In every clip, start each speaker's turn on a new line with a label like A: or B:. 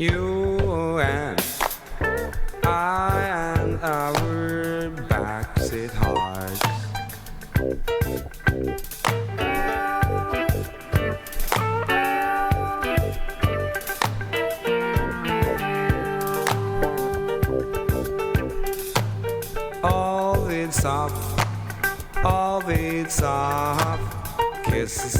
A: You and I and our backseat hearts. All it's up, all it's up, kisses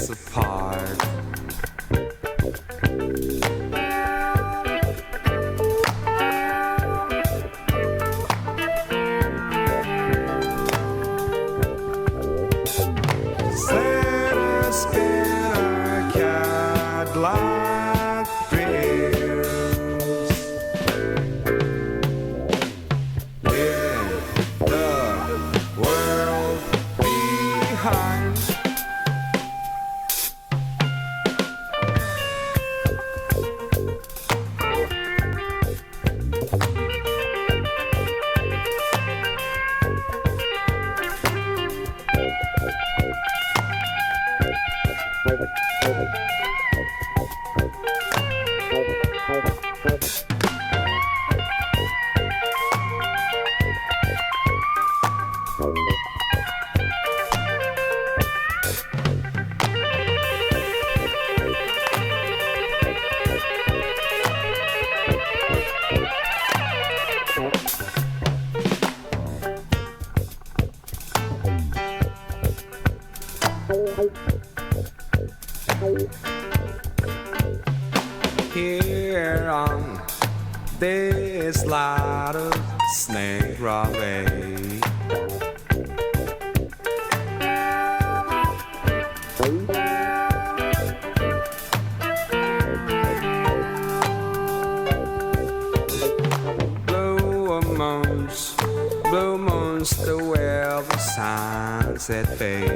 A: snake grave. Blue moons, blue moons, the
B: way of sunset fade.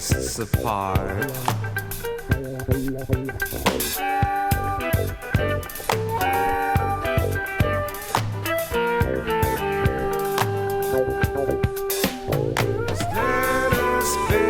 B: wrists apart. Let us be.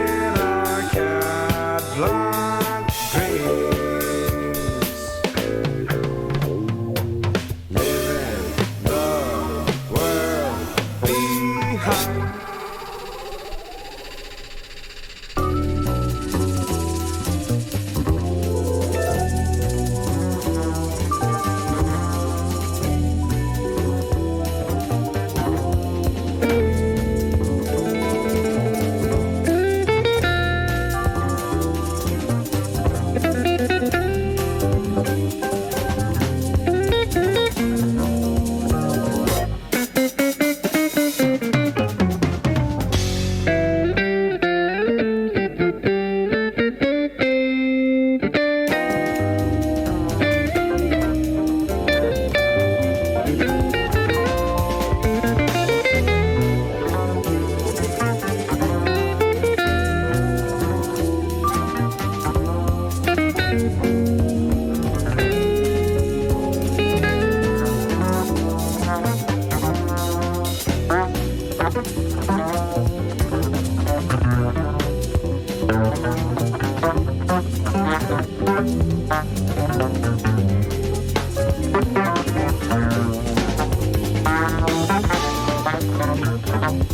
B: Thank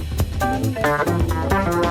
B: you.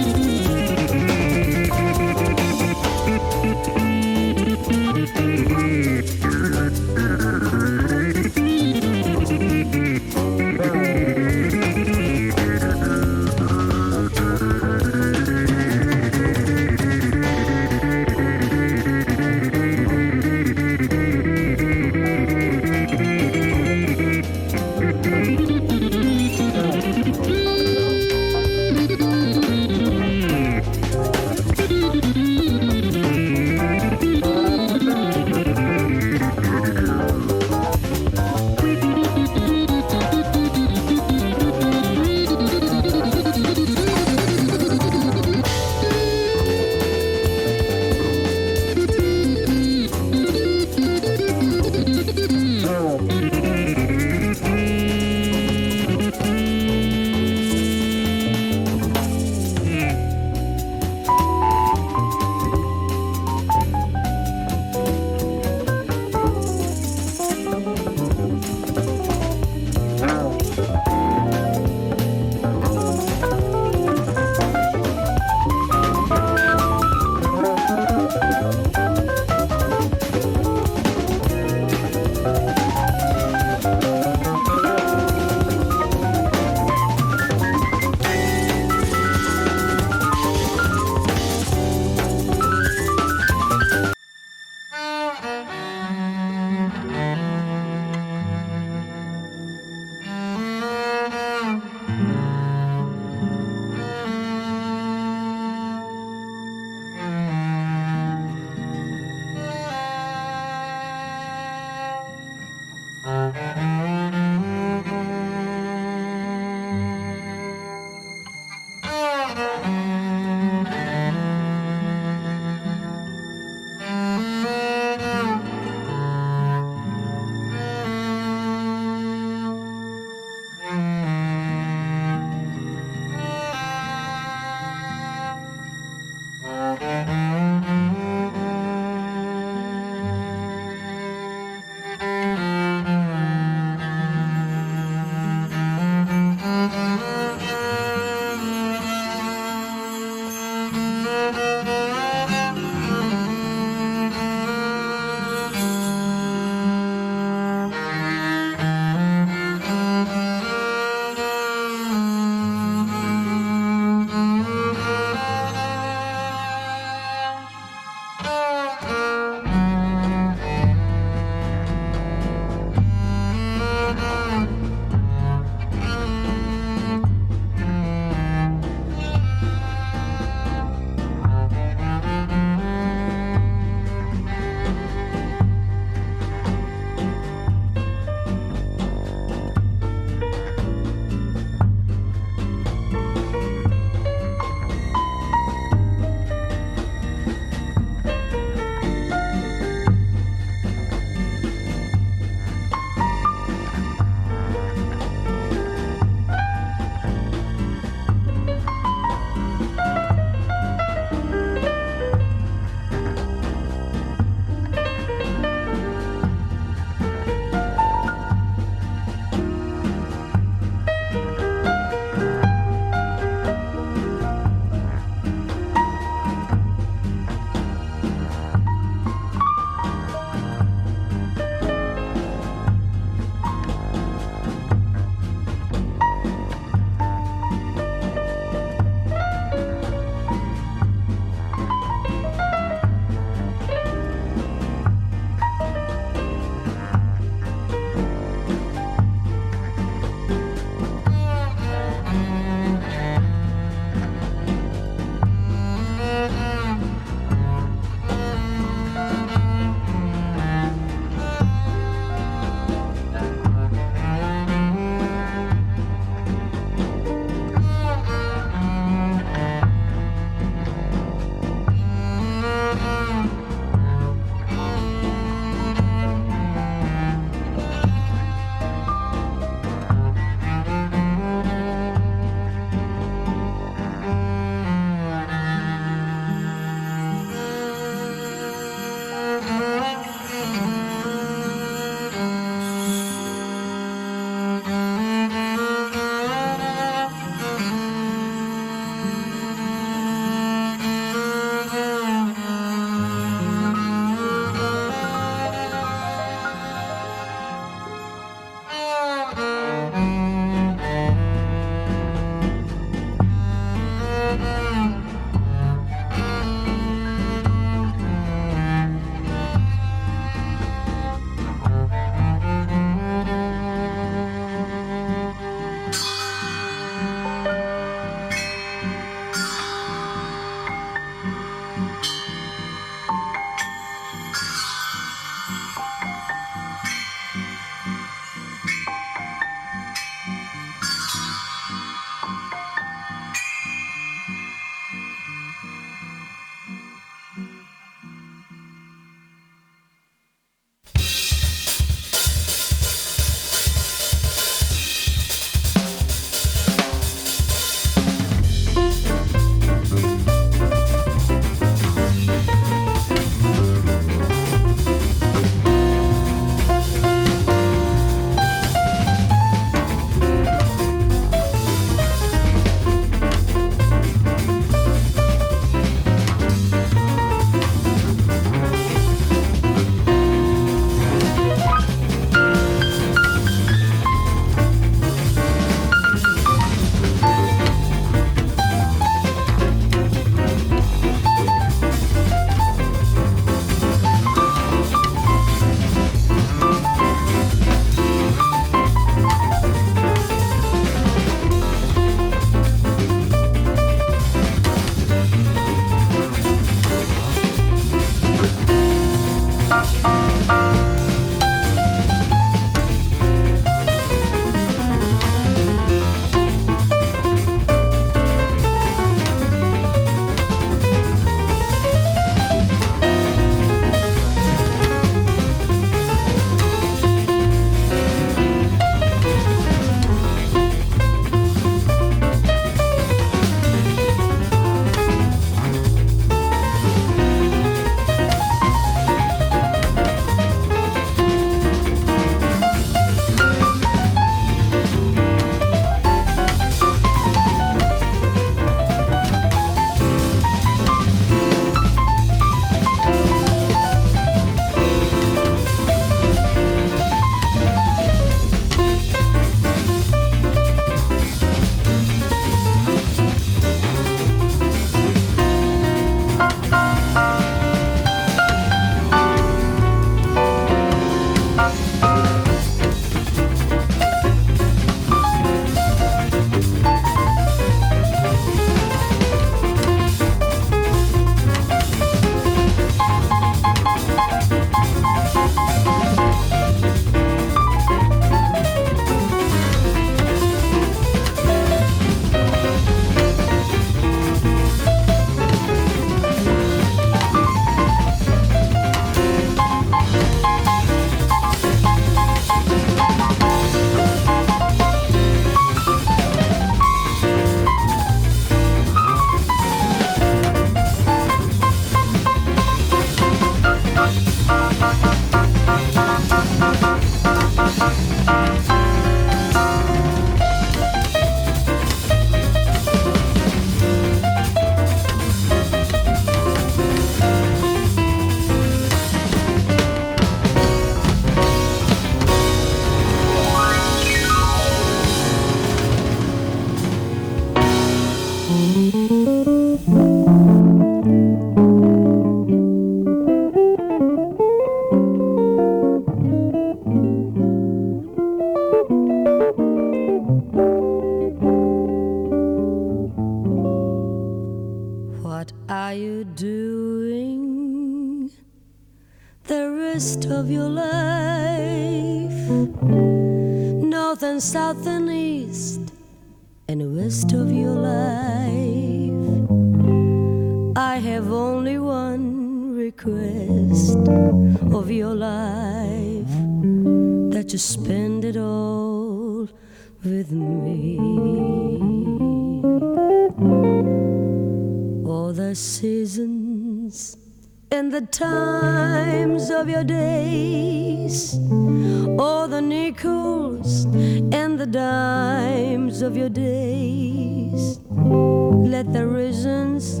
B: Reasons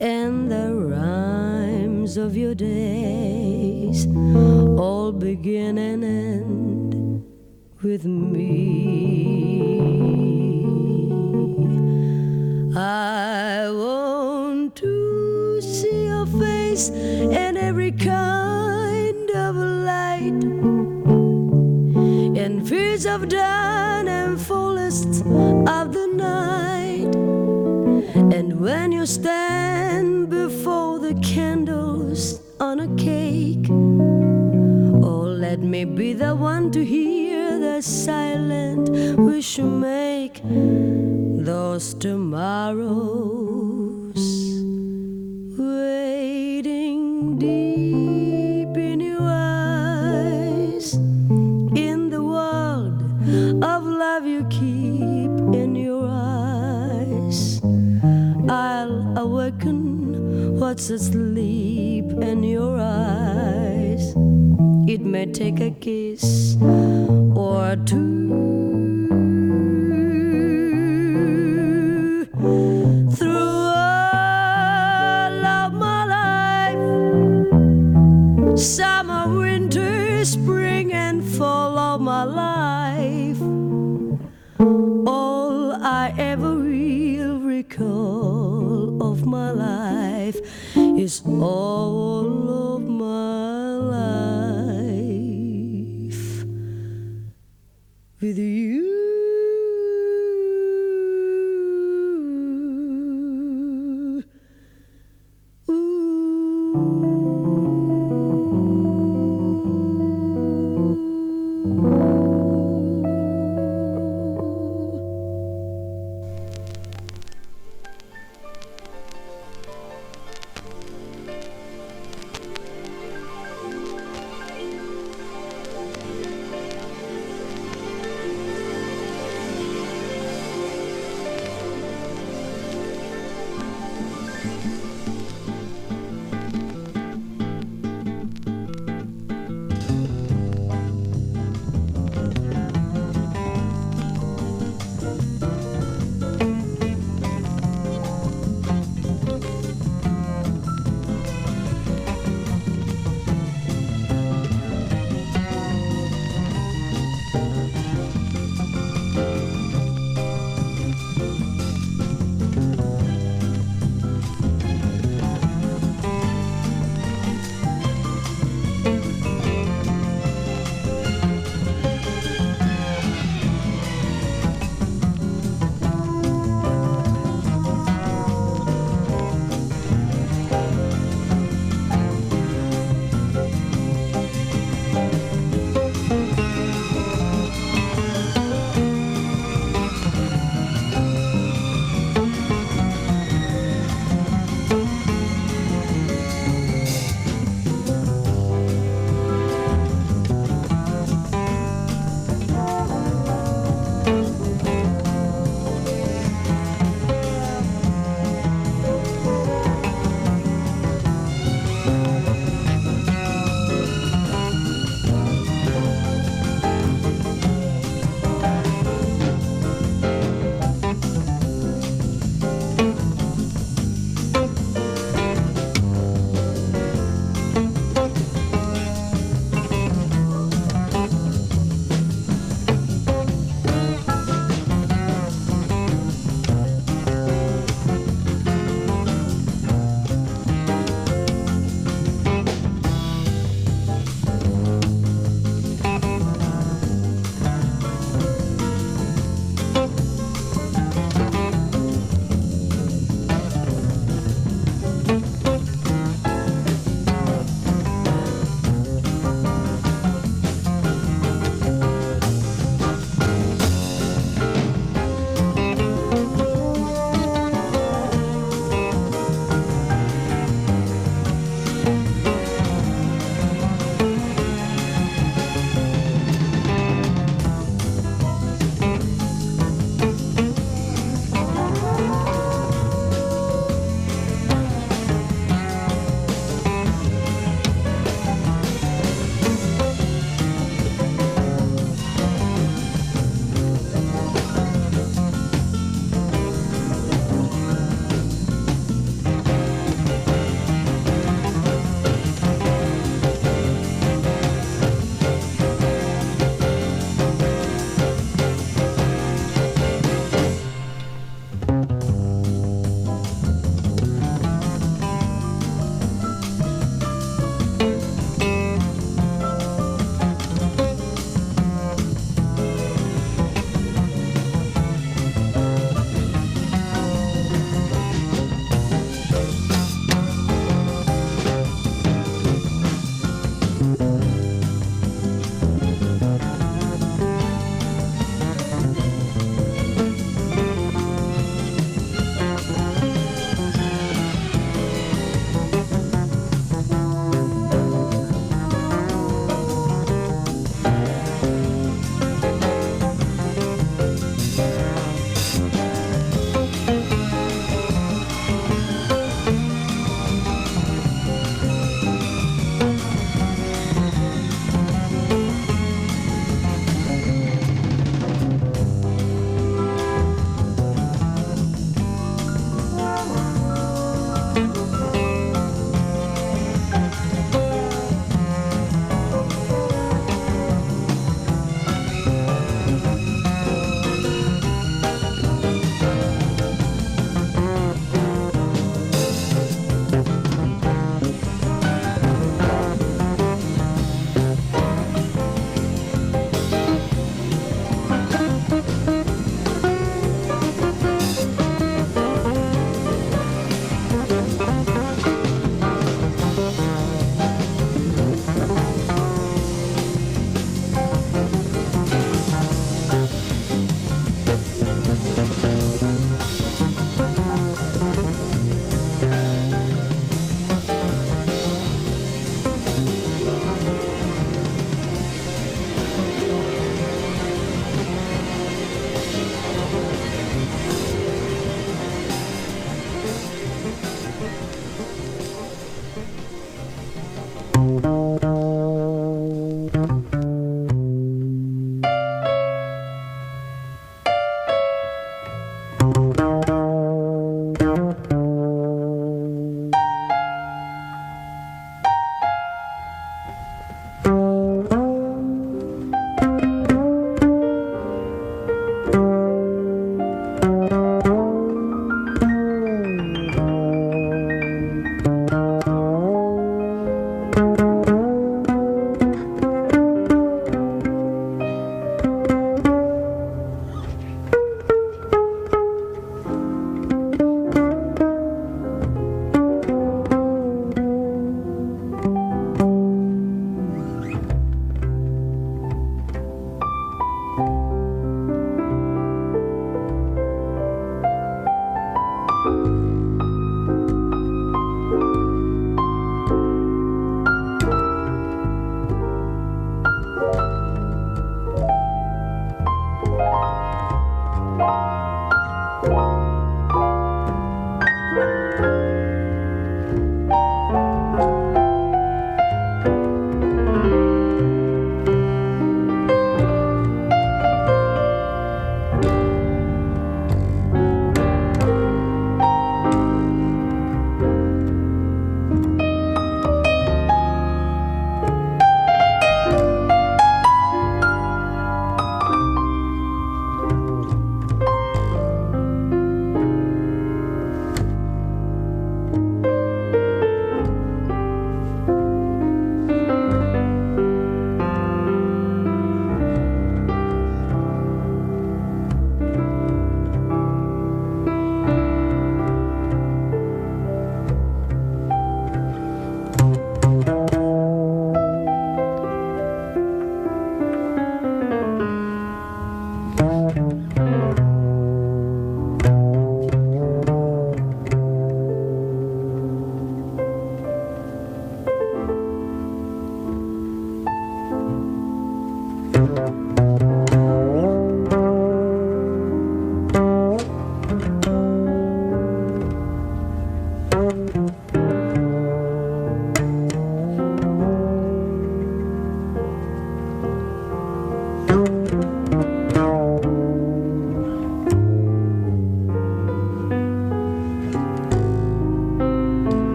B: and the rhymes of your days all begin and end with me. I want to see your face in every And when you stand before the candles on a cake, oh, let me be the one to hear the silent wish you make those tomorrows what's asleep in your eyes it may take a kiss or two through all of my life summer, winter, spring, and fall of my life. All I ever recall of my life is all